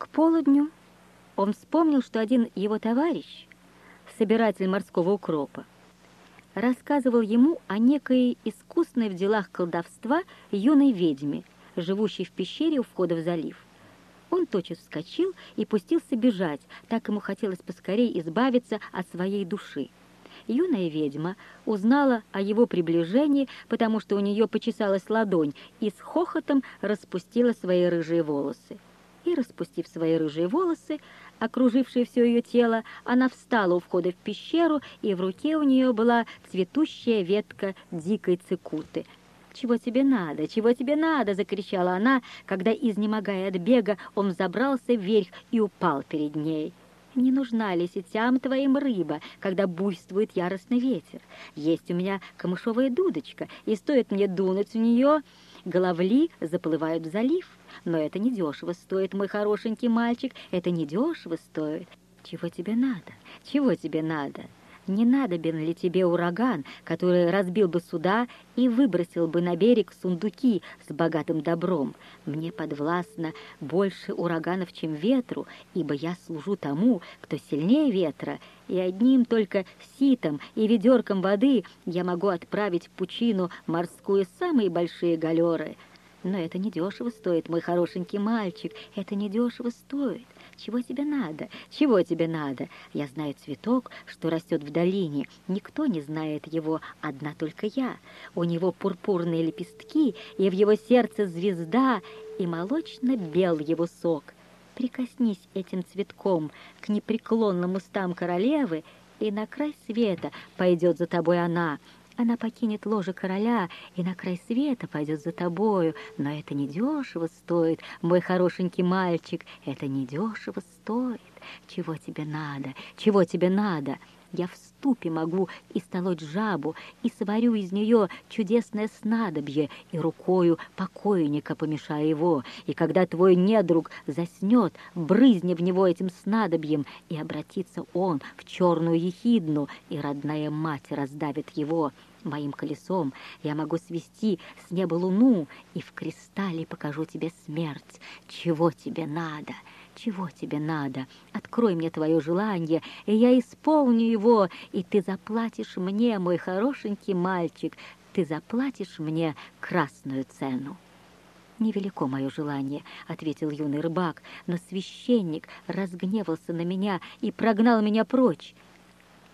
К полудню он вспомнил, что один его товарищ, собиратель морского укропа, рассказывал ему о некой искусной в делах колдовства юной ведьме, живущей в пещере у входа в залив. Он тотчас вскочил и пустился бежать, так ему хотелось поскорей избавиться от своей души. Юная ведьма узнала о его приближении, потому что у нее почесалась ладонь, и с хохотом распустила свои рыжие волосы. И, распустив свои рыжие волосы, окружившие все ее тело, она встала у входа в пещеру, и в руке у нее была цветущая ветка дикой цикуты. «Чего тебе надо? Чего тебе надо?» — закричала она, когда, изнемогая от бега, он забрался вверх и упал перед ней. Не нужна ли сетям твоим рыба, когда буйствует яростный ветер? Есть у меня камышовая дудочка, и стоит мне дунуть в нее, головли заплывают в залив. Но это недешево стоит, мой хорошенький мальчик, это недешево стоит. Чего тебе надо? Чего тебе надо?» Не надобен ли тебе ураган, который разбил бы суда и выбросил бы на берег сундуки с богатым добром? Мне подвластно больше ураганов, чем ветру, ибо я служу тому, кто сильнее ветра, и одним только ситом и ведерком воды я могу отправить в пучину морскую самые большие галеры. Но это недешево стоит, мой хорошенький мальчик, это недешево стоит. Чего тебе надо? Чего тебе надо? Я знаю цветок, что растет в долине. Никто не знает его, одна только я. У него пурпурные лепестки, и в его сердце звезда, и молочно-бел его сок. Прикоснись этим цветком к непреклонным устам королевы, и на край света пойдет за тобой она — она покинет ложе короля и на край света пойдет за тобою. Но это недешево стоит, мой хорошенький мальчик, это недешево стоит. Чего тебе надо? Чего тебе надо? Я в ступе могу истолоть жабу и сварю из нее чудесное снадобье и рукою покойника помешаю его. И когда твой недруг заснет, брызни в него этим снадобьем, и обратится он в черную ехидну, и родная мать раздавит его. Моим колесом я могу свести с неба луну, и в кристалле покажу тебе смерть. Чего тебе надо? Чего тебе надо? Открой мне твое желание, и я исполню его, и ты заплатишь мне, мой хорошенький мальчик, ты заплатишь мне красную цену. «Невелико мое желание», — ответил юный рыбак, «но священник разгневался на меня и прогнал меня прочь.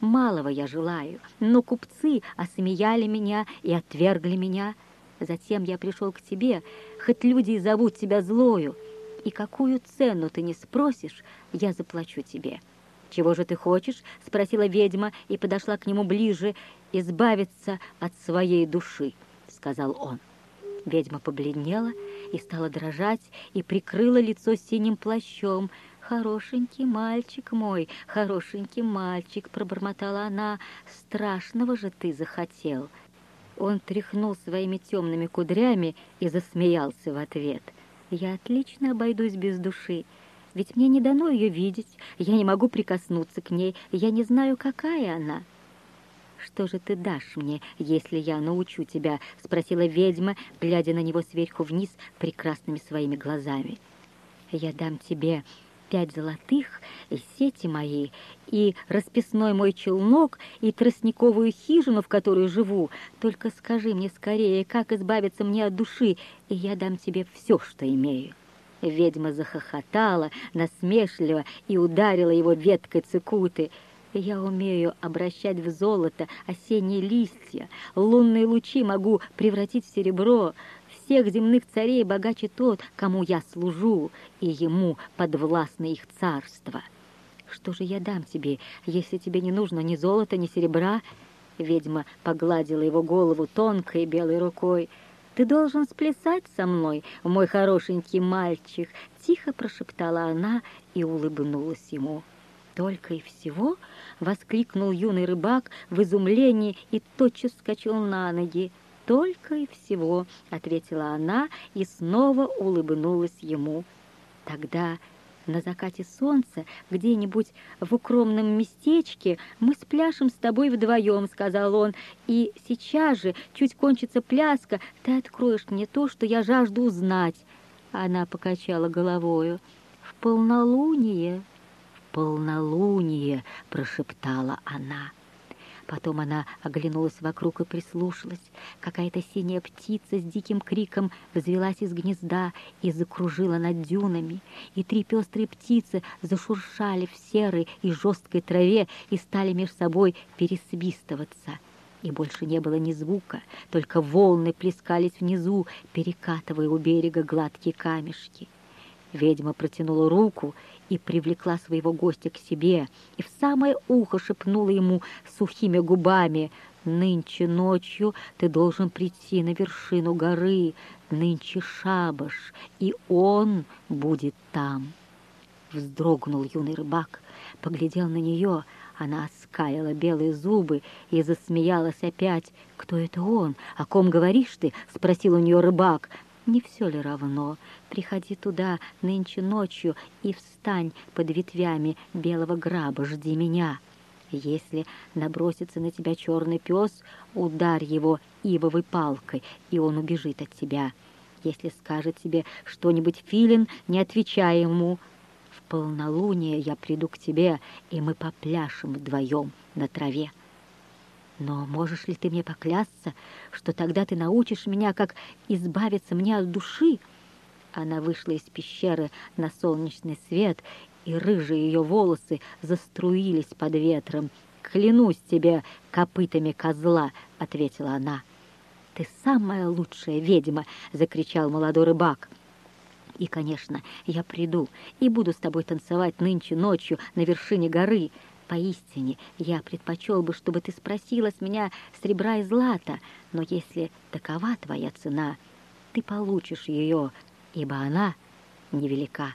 Малого я желаю, но купцы осмеяли меня и отвергли меня. Затем я пришел к тебе, хоть люди и зовут тебя злою, и какую цену ты не спросишь, я заплачу тебе». «Чего же ты хочешь?» — спросила ведьма и подошла к нему ближе. «Избавиться от своей души», — сказал он. Ведьма побледнела и стала дрожать, и прикрыла лицо синим плащом — «Хорошенький мальчик мой, хорошенький мальчик», — пробормотала она, — «страшного же ты захотел». Он тряхнул своими темными кудрями и засмеялся в ответ. «Я отлично обойдусь без души, ведь мне не дано ее видеть, я не могу прикоснуться к ней, я не знаю, какая она». «Что же ты дашь мне, если я научу тебя?» — спросила ведьма, глядя на него сверху вниз прекрасными своими глазами. «Я дам тебе пять золотых, и сети мои, и расписной мой челнок, и тростниковую хижину, в которой живу. Только скажи мне скорее, как избавиться мне от души, и я дам тебе все, что имею». Ведьма захохотала насмешливо и ударила его веткой цикуты. Я умею обращать в золото осенние листья, лунные лучи могу превратить в серебро, всех земных царей богаче тот, кому я служу, и ему подвластно их царство. Что же я дам тебе, если тебе не нужно ни золота, ни серебра?» Ведьма погладила его голову тонкой белой рукой. «Ты должен сплясать со мной, мой хорошенький мальчик!» Тихо прошептала она и улыбнулась ему. «Только и всего?» — воскликнул юный рыбак в изумлении и тотчас вскочил на ноги. «Только и всего», — ответила она и снова улыбнулась ему. «Тогда на закате солнца где-нибудь в укромном местечке мы спляшем с тобой вдвоем», — сказал он, «и сейчас же, чуть кончится пляска, ты откроешь мне то, что я жажду узнать». Она покачала головою полнолуние, в полнолуние!» — прошептала она. Потом она оглянулась вокруг и прислушалась. Какая-то синяя птица с диким криком взвелась из гнезда и закружила над дюнами. И три пестрые птицы зашуршали в серой и жесткой траве и стали меж собой пересвистываться. И больше не было ни звука, только волны плескались внизу, перекатывая у берега гладкие камешки. Ведьма протянула руку и привлекла своего гостя к себе, и в самое ухо шепнула ему сухими губами «Нынче ночью ты должен прийти на вершину горы, нынче шабаш, и он будет там». Вздрогнул юный рыбак, поглядел на нее, она оскалила белые зубы и засмеялась опять. «Кто это он? О ком говоришь ты?» — спросил у нее рыбак. Не все ли равно? Приходи туда нынче ночью и встань под ветвями белого граба, жди меня. Если набросится на тебя черный пес, ударь его ивовой палкой, и он убежит от тебя. Если скажет тебе что-нибудь филин, не отвечай ему. В полнолуние я приду к тебе, и мы попляшем вдвоем на траве. Но можешь ли ты мне поклясться, что тогда ты научишь меня, как избавиться мне от души?» Она вышла из пещеры на солнечный свет, и рыжие ее волосы заструились под ветром. «Клянусь тебе копытами козла!» — ответила она. «Ты самая лучшая ведьма!» — закричал молодой рыбак. «И, конечно, я приду и буду с тобой танцевать нынче ночью на вершине горы. Поистине, я предпочел бы, чтобы ты спросила с меня сребра и злата, но если такова твоя цена, ты получишь ее, ибо она невелика».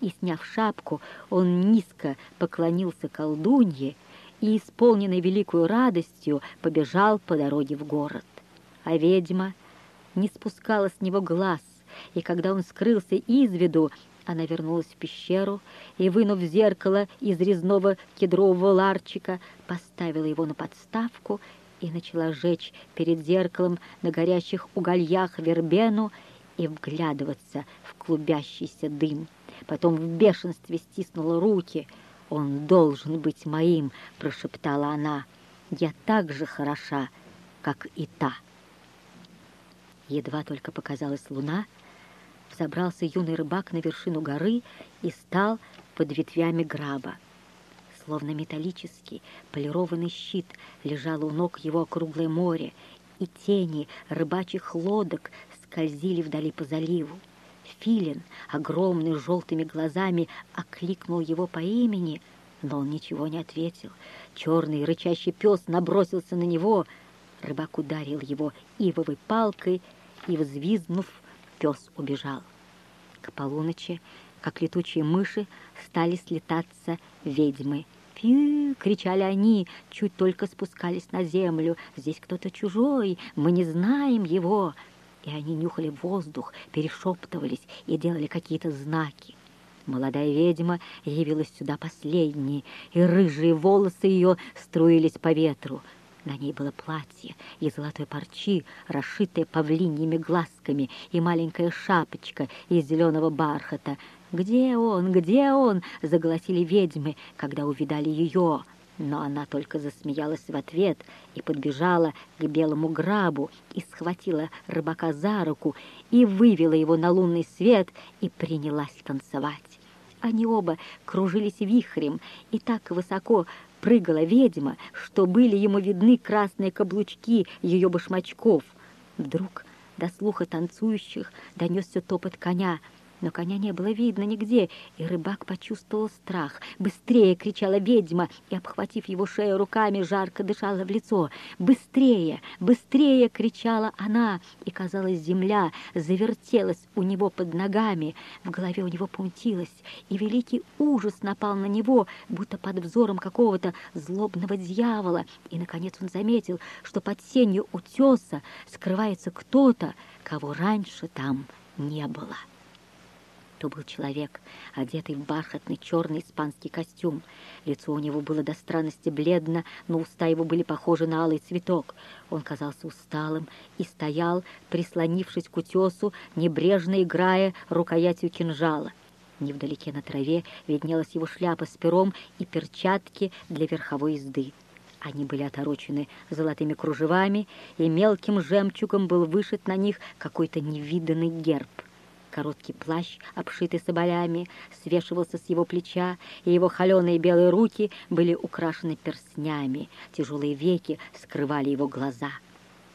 И, сняв шапку, он низко поклонился колдунье и, исполненный великою радостью, побежал по дороге в город. А ведьма не спускала с него глаз, и когда он скрылся из виду, она вернулась в пещеру и, вынув зеркало из резного кедрового ларчика, поставила его на подставку и начала жечь перед зеркалом на горящих угольях вербену и вглядываться в клубящийся дым. Потом в бешенстве стиснула руки. «Он должен быть моим!» — прошептала она. «Я так же хороша, как и та!» Едва только показалась луна — Забрался юный рыбак на вершину горы и стал под ветвями граба. Словно металлический полированный щит лежало у ног его округлое море, и тени рыбачьих лодок скользили вдали по заливу. Филин, огромный с желтыми глазами, окликнул его по имени, но он ничего не ответил. Черный рычащий пес набросился на него. Рыбак ударил его ивовой палкой и, взвизгнув, пес убежал. К полуночи, как летучие мыши, стали слетаться ведьмы. «Фью!» — кричали они, чуть только спускались на землю. «Здесь кто-то чужой, мы не знаем его!» И они нюхали воздух, перешептывались и делали какие-то знаки. Молодая ведьма явилась сюда последней, и рыжие волосы ее струились по ветру. На ней было платье из золотой парчи, расшитое павлиньими глазками, и маленькая шапочка из зеленого бархата. «Где он? Где он?» — загласили ведьмы, когда увидали ее. Но она только засмеялась в ответ и подбежала к белому грабу и схватила рыбака за руку и вывела его на лунный свет и принялась танцевать. Они оба кружились вихрем и так высоко прыгала ведьма, что были ему видны красные каблучки ее башмачков. Вдруг до слуха танцующих донесся топот коня — но коня не было видно нигде, и рыбак почувствовал страх. «Быстрее!» — кричала ведьма, и, обхватив его шею руками, жарко дышала в лицо. «Быстрее! Быстрее!» — кричала она, и, казалось, земля завертелась у него под ногами. В голове у него пунтилась, и великий ужас напал на него, будто под взором какого-то злобного дьявола. И, наконец, он заметил, что под сенью утеса скрывается кто-то, кого раньше там не было то был человек, одетый в бархатный черный испанский костюм. Лицо у него было до странности бледно, но уста его были похожи на алый цветок. Он казался усталым и стоял, прислонившись к утесу, небрежно играя рукоятью кинжала. Невдалеке на траве виднелась его шляпа с пером и перчатки для верховой езды. Они были оторочены золотыми кружевами, и мелким жемчугом был вышит на них какой-то невиданный герб. Короткий плащ, обшитый соболями, свешивался с его плеча, и его холеные белые руки были украшены перстнями. Тяжелые веки скрывали его глаза.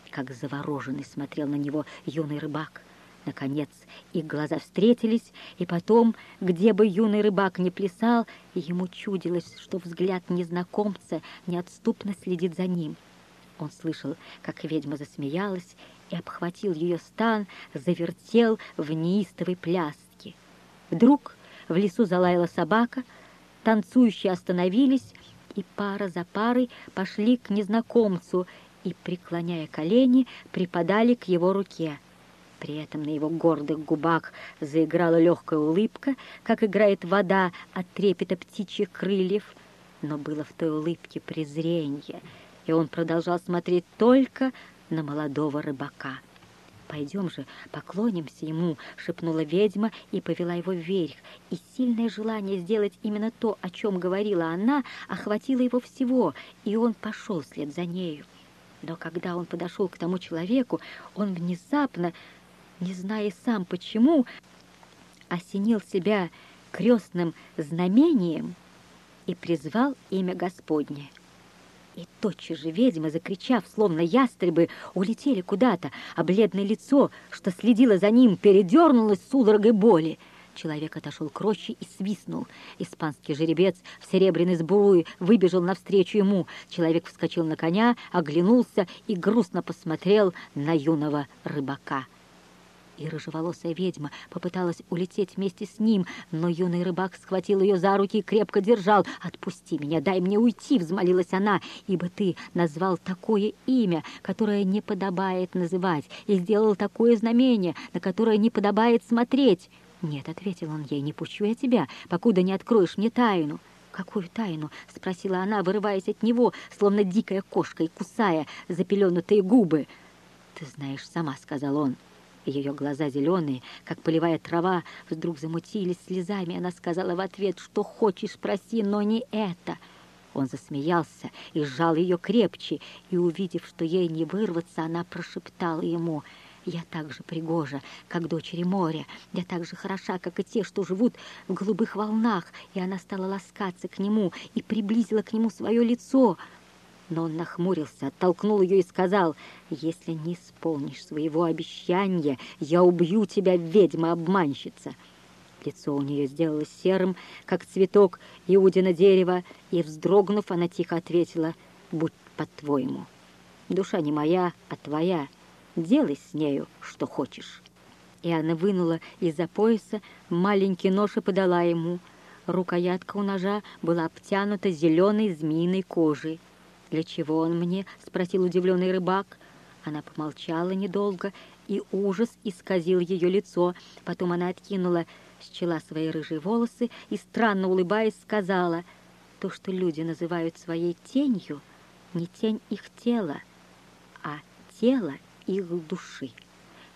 Как завороженный смотрел на него юный рыбак. Наконец их глаза встретились, и потом, где бы юный рыбак ни плясал, ему чудилось, что взгляд незнакомца неотступно следит за ним. Он слышал, как ведьма засмеялась и обхватил ее стан, завертел в неистовой пляске. Вдруг в лесу залаяла собака, танцующие остановились, и пара за парой пошли к незнакомцу и, преклоняя колени, припадали к его руке. При этом на его гордых губах заиграла легкая улыбка, как играет вода от трепета птичьих крыльев. Но было в той улыбке презрение, и он продолжал смотреть только на молодого рыбака. «Пойдем же, поклонимся ему», — шепнула ведьма и повела его вверх. И сильное желание сделать именно то, о чем говорила она, охватило его всего, и он пошел вслед за нею. Но когда он подошел к тому человеку, он внезапно не зная сам почему, осенил себя крестным знамением и призвал имя Господне. И тотчас же ведьмы, закричав, словно ястребы, улетели куда-то, а бледное лицо, что следило за ним, передернулось судорогой боли. Человек отошел к роще и свистнул. Испанский жеребец в серебряной сбруе выбежал навстречу ему. Человек вскочил на коня, оглянулся и грустно посмотрел на юного рыбака. И рыжеволосая ведьма попыталась улететь вместе с ним, но юный рыбак схватил ее за руки и крепко держал. «Отпусти меня, дай мне уйти!» — взмолилась она. «Ибо ты назвал такое имя, которое не подобает называть, и сделал такое знамение, на которое не подобает смотреть». «Нет», — ответил он ей, — «не пущу я тебя, покуда не откроешь мне тайну». «Какую тайну?» — спросила она, вырываясь от него, словно дикая кошка и кусая запеленутые губы. «Ты знаешь сама», — сказал он. Ее глаза зеленые, как полевая трава, вдруг замутились слезами. Она сказала в ответ, что хочешь, проси, но не это. Он засмеялся и сжал ее крепче, и, увидев, что ей не вырваться, она прошептала ему — я так же пригожа, как дочери моря. Я так же хороша, как и те, что живут в голубых волнах. И она стала ласкаться к нему и приблизила к нему свое лицо — но он нахмурился, оттолкнул ее и сказал, «Если не исполнишь своего обещания, я убью тебя, ведьма-обманщица». Лицо у нее сделалось серым, как цветок Иудина дерева, и, вздрогнув, она тихо ответила, «Будь по-твоему. Душа не моя, а твоя. Делай с нею, что хочешь». И она вынула из-за пояса маленький нож и подала ему. Рукоятка у ножа была обтянута зеленой змеиной кожей. «Для чего он мне?» — спросил удивленный рыбак. Она помолчала недолго, и ужас исказил ее лицо. Потом она откинула с чела свои рыжие волосы и, странно улыбаясь, сказала, «То, что люди называют своей тенью, не тень их тела, а тело их души.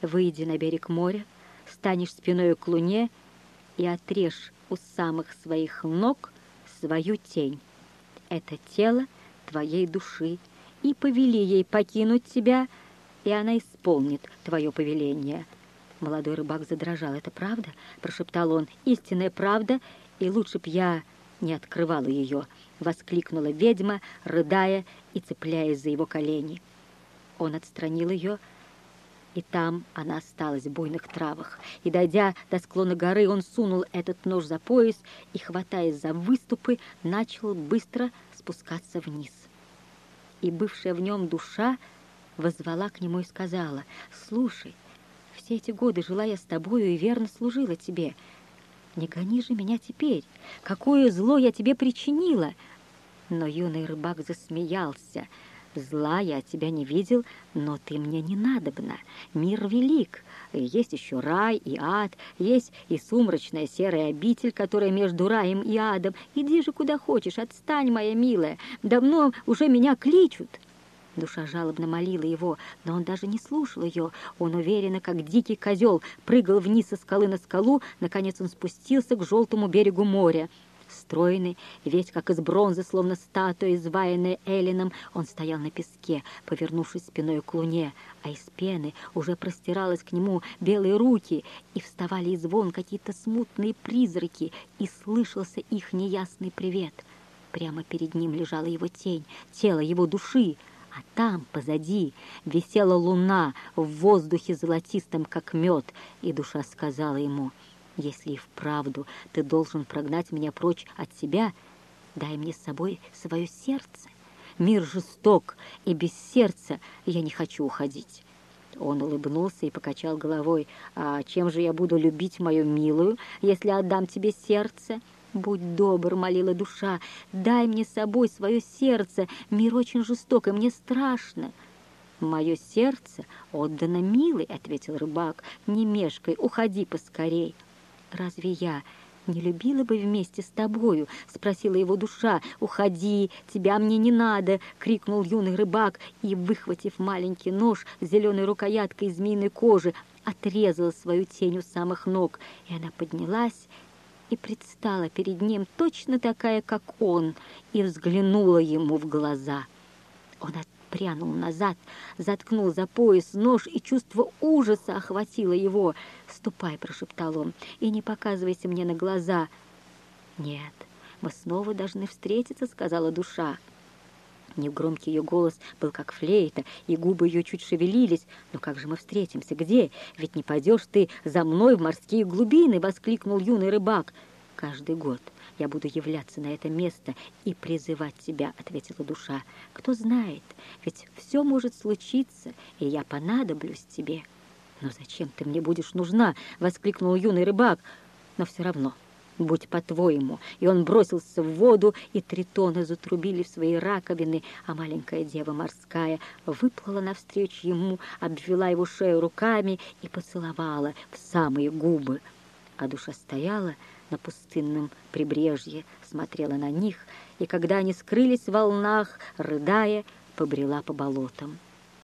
Выйди на берег моря, станешь спиной к луне и отрежь у самых своих ног свою тень. Это тело — твоей души, и повели ей покинуть тебя, и она исполнит твое повеление». Молодой рыбак задрожал. «Это правда?» — прошептал он. «Истинная правда, и лучше б я не открывала ее», — воскликнула ведьма, рыдая и цепляясь за его колени. Он отстранил ее, и там она осталась в буйных травах. И, дойдя до склона горы, он сунул этот нож за пояс и, хватаясь за выступы, начал быстро спускаться вниз и бывшая в нем душа возвала к нему и сказала, «Слушай, все эти годы жила я с тобою и верно служила тебе. Не гони же меня теперь, какое зло я тебе причинила!» Но юный рыбак засмеялся. «Зла я тебя не видел, но ты мне не надобна. Мир велик, есть еще рай и ад, есть и сумрачная серая обитель, которая между раем и адом. Иди же куда хочешь, отстань, моя милая. Давно уже меня кличут». Душа жалобно молила его, но он даже не слушал ее. Он уверенно, как дикий козел, прыгал вниз со скалы на скалу. Наконец он спустился к желтому берегу моря. Стройный, весь как из бронзы, словно статуя, изваянная Эллином, он стоял на песке, повернувшись спиной к луне, а из пены уже простиралась к нему белые руки, и вставали из вон какие-то смутные призраки, и слышался их неясный привет. Прямо перед ним лежала его тень, тело его души, а там, позади, висела луна в воздухе золотистом, как мед, и душа сказала ему, «Если и вправду ты должен прогнать меня прочь от себя, дай мне с собой свое сердце. Мир жесток, и без сердца я не хочу уходить». Он улыбнулся и покачал головой. «А чем же я буду любить мою милую, если отдам тебе сердце?» «Будь добр», — молила душа, — «дай мне с собой свое сердце, мир очень жесток, и мне страшно». «Мое сердце отдано милой», — ответил рыбак, — «не мешкай, уходи поскорей». «Разве я не любила бы вместе с тобою?» — спросила его душа. «Уходи, тебя мне не надо!» — крикнул юный рыбак и, выхватив маленький нож с зеленой рукояткой из змеиной кожи, отрезал свою тень у самых ног, и она поднялась и предстала перед ним точно такая, как он, и взглянула ему в глаза. Он отпрянул назад, заткнул за пояс нож, и чувство ужаса охватило его. «Ступай», — прошептал он, — «и не показывайся мне на глаза». «Нет, мы снова должны встретиться», — сказала душа. Негромкий ее голос был как флейта, и губы ее чуть шевелились. «Но как же мы встретимся? Где? Ведь не пойдешь ты за мной в морские глубины!» — воскликнул юный рыбак. «Каждый год я буду являться на это место и призывать тебя», — ответила душа. «Кто знает, ведь все может случиться, и я понадоблюсь тебе». «Но зачем ты мне будешь нужна?» — воскликнул юный рыбак. «Но все равно...» будь по-твоему. И он бросился в воду, и тритоны затрубили в свои раковины, а маленькая дева морская выплыла навстречу ему, обвела его шею руками и поцеловала в самые губы. А душа стояла на пустынном прибрежье, смотрела на них, и когда они скрылись в волнах, рыдая, побрела по болотам.